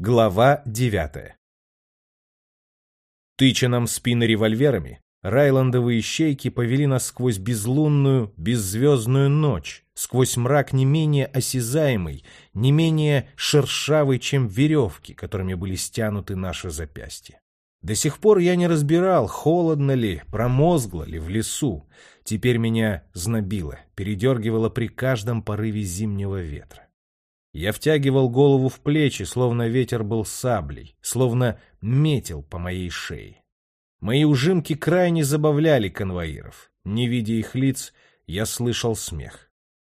Глава девятая Тыча нам спины револьверами, райландовые щейки повели нас сквозь безлунную, беззвездную ночь, сквозь мрак не менее осязаемый, не менее шершавый, чем веревки, которыми были стянуты наши запястья. До сих пор я не разбирал, холодно ли, промозгло ли в лесу. Теперь меня знобило, передергивало при каждом порыве зимнего ветра. Я втягивал голову в плечи, словно ветер был саблей, словно метил по моей шее. Мои ужимки крайне забавляли конвоиров. Не видя их лиц, я слышал смех.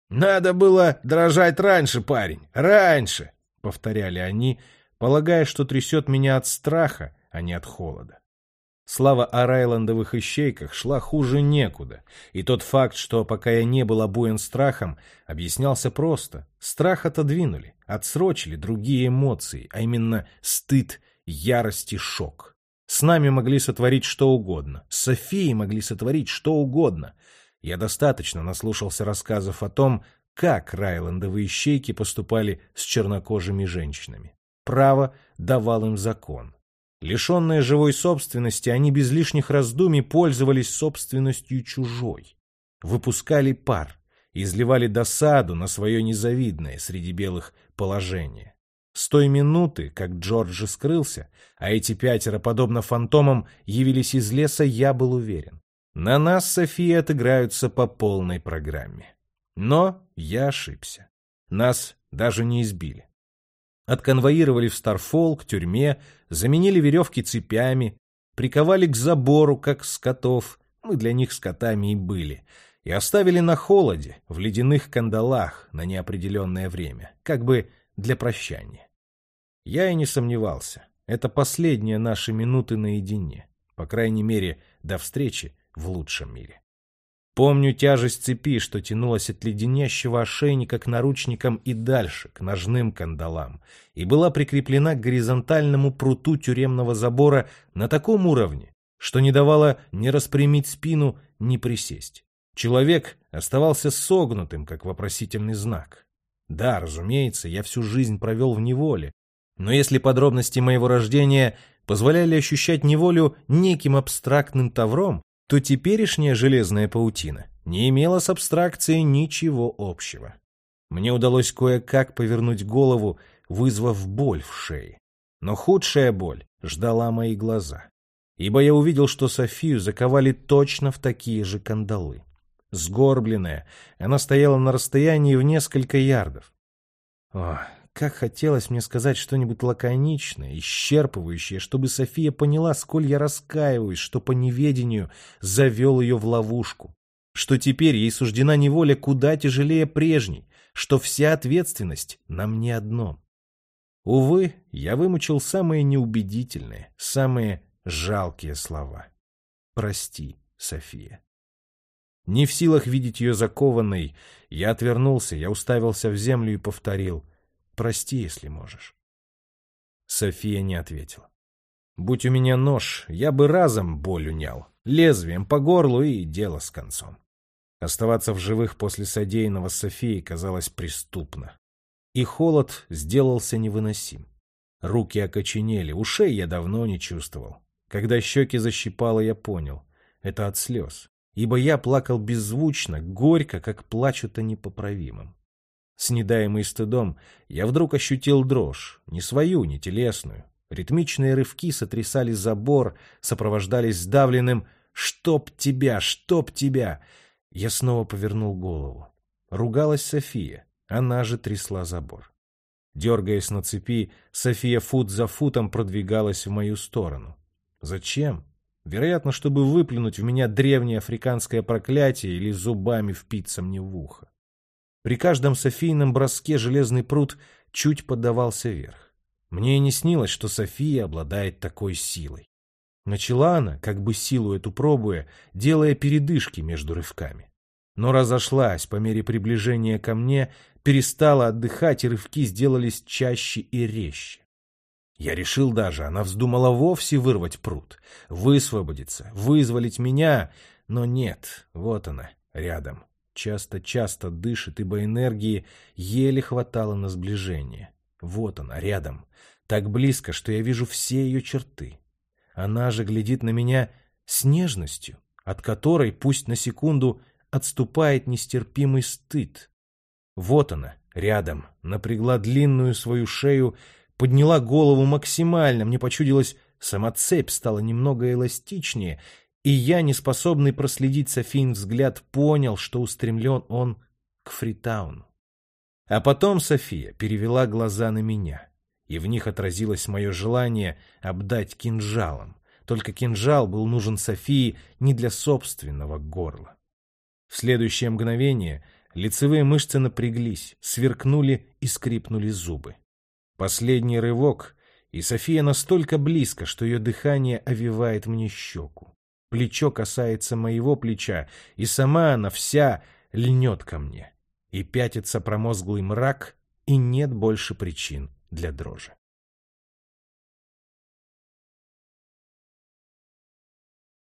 «Надо было дрожать раньше, парень, раньше!» — повторяли они, полагая, что трясет меня от страха, а не от холода. Слава о райландовых ищейках шла хуже некуда, и тот факт, что пока я не был обуен страхом, объяснялся просто. Страх отодвинули, отсрочили другие эмоции, а именно стыд, ярость и шок. С нами могли сотворить что угодно, с Софией могли сотворить что угодно. Я достаточно наслушался рассказов о том, как райландовые ищейки поступали с чернокожими женщинами. Право давал им закон. Лишенные живой собственности, они без лишних раздумий пользовались собственностью чужой. Выпускали пар, изливали досаду на свое незавидное среди белых положение. С той минуты, как Джорджи скрылся, а эти пятеро, подобно фантомам, явились из леса, я был уверен. На нас, София, отыграются по полной программе. Но я ошибся. Нас даже не избили. Отконвоировали в Старфол, к тюрьме, заменили веревки цепями, приковали к забору, как скотов, мы для них скотами и были, и оставили на холоде, в ледяных кандалах на неопределенное время, как бы для прощания. Я и не сомневался, это последние наши минуты наедине, по крайней мере, до встречи в лучшем мире. Помню тяжесть цепи, что тянулась от леденящего ошейника к наручникам и дальше, к ножным кандалам, и была прикреплена к горизонтальному пруту тюремного забора на таком уровне, что не давала ни распрямить спину, ни присесть. Человек оставался согнутым, как вопросительный знак. Да, разумеется, я всю жизнь провел в неволе, но если подробности моего рождения позволяли ощущать неволю неким абстрактным тавром, то теперешняя железная паутина не имела с абстракцией ничего общего. Мне удалось кое-как повернуть голову, вызвав боль в шее. Но худшая боль ждала мои глаза, ибо я увидел, что Софию заковали точно в такие же кандалы. Сгорбленная, она стояла на расстоянии в несколько ярдов. О, как хотелось мне сказать что-нибудь лаконичное, исчерпывающее, чтобы София поняла, сколь я раскаиваюсь, что по неведению завел ее в ловушку, что теперь ей суждена неволя куда тяжелее прежней, что вся ответственность на мне одном. Увы, я вымучил самые неубедительные, самые жалкие слова. Прости, София. Не в силах видеть ее закованной, я отвернулся, я уставился в землю и повторил — Прости, если можешь. София не ответила. Будь у меня нож, я бы разом боль унял, лезвием по горлу и дело с концом. Оставаться в живых после содеянного Софии казалось преступно. И холод сделался невыносим. Руки окоченели, ушей я давно не чувствовал. Когда щеки защипало, я понял — это от слез, ибо я плакал беззвучно, горько, как плачут о непоправимом. Снедаемый стыдом, я вдруг ощутил дрожь, не свою, не телесную. Ритмичные рывки сотрясали забор, сопровождались сдавленным «Чтоб тебя! Чтоб тебя!» Я снова повернул голову. Ругалась София, она же трясла забор. Дергаясь на цепи, София фут за футом продвигалась в мою сторону. Зачем? Вероятно, чтобы выплюнуть в меня древнее африканское проклятие или зубами впиться мне в ухо. При каждом Софийном броске железный пруд чуть поддавался вверх. Мне и не снилось, что София обладает такой силой. Начала она, как бы силу эту пробуя, делая передышки между рывками. Но разошлась по мере приближения ко мне, перестала отдыхать, и рывки сделались чаще и резче. Я решил даже, она вздумала вовсе вырвать пруд, высвободиться, вызволить меня, но нет, вот она, рядом, Часто-часто дышит, ибо энергии еле хватало на сближение. Вот она, рядом. Так близко, что я вижу все ее черты. Она же глядит на меня с нежностью, от которой, пусть на секунду, отступает нестерпимый стыд. Вот она, рядом, напрягла длинную свою шею, подняла голову максимально, мне почудилось, сама цепь стала немного эластичнее, и я, неспособный проследить Софин взгляд, понял, что устремлен он к Фритауну. А потом София перевела глаза на меня, и в них отразилось мое желание обдать кинжалом. Только кинжал был нужен Софии не для собственного горла. В следующее мгновение лицевые мышцы напряглись, сверкнули и скрипнули зубы. Последний рывок, и София настолько близко, что ее дыхание овивает мне щеку. Плечо касается моего плеча, и сама она вся льнет ко мне. И пятится промозглый мрак, и нет больше причин для дрожи.